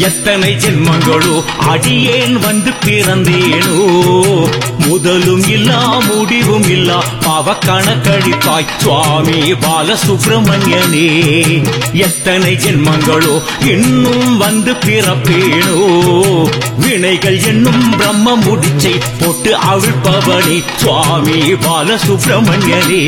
எத்தனை ஜென்மங்களோ அடியேன் வந்து பிறந்தேனோ? முதலும் இல்லா முடிவும் இல்லா பாவ கணக்கழிப்பாய் சுவாமி பாலசுப்ரமணியனே. எத்தனை ஜென்மங்களோ இன்னும் வந்து பிறப்பேனோ? வினைகள் என்னும் பிரம்ம முடிச்சை போட்டு அவிழ்ப்பவனே சுவாமி பாலசுப்ரமணியனே.